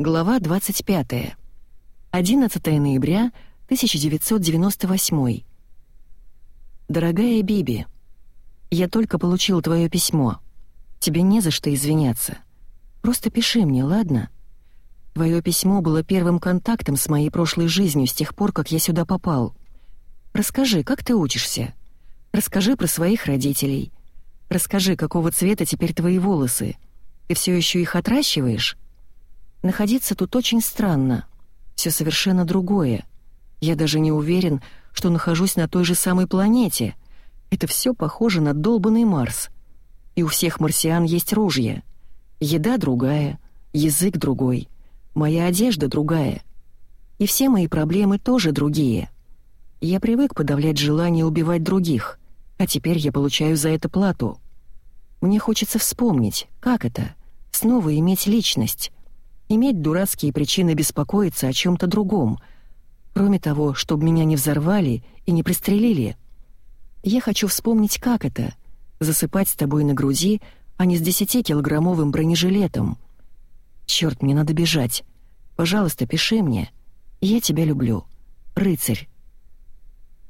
Глава 25. 11 ноября 1998. Дорогая Биби, я только получил твое письмо. Тебе не за что извиняться. Просто пиши мне, ладно? Твое письмо было первым контактом с моей прошлой жизнью с тех пор, как я сюда попал. Расскажи, как ты учишься? Расскажи про своих родителей. Расскажи, какого цвета теперь твои волосы. Ты все еще их отращиваешь? Находиться тут очень странно. Все совершенно другое. Я даже не уверен, что нахожусь на той же самой планете. Это все похоже на долбанный Марс. И у всех марсиан есть ружья. Еда другая, язык другой, моя одежда другая. И все мои проблемы тоже другие. Я привык подавлять желание убивать других, а теперь я получаю за это плату. Мне хочется вспомнить, как это — снова иметь личность, иметь дурацкие причины беспокоиться о чем-то другом, кроме того, чтобы меня не взорвали и не пристрелили. Я хочу вспомнить, как это — засыпать с тобой на груди, а не с десятикилограммовым бронежилетом. Черт, мне надо бежать. Пожалуйста, пиши мне. Я тебя люблю. Рыцарь.